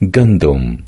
Гандом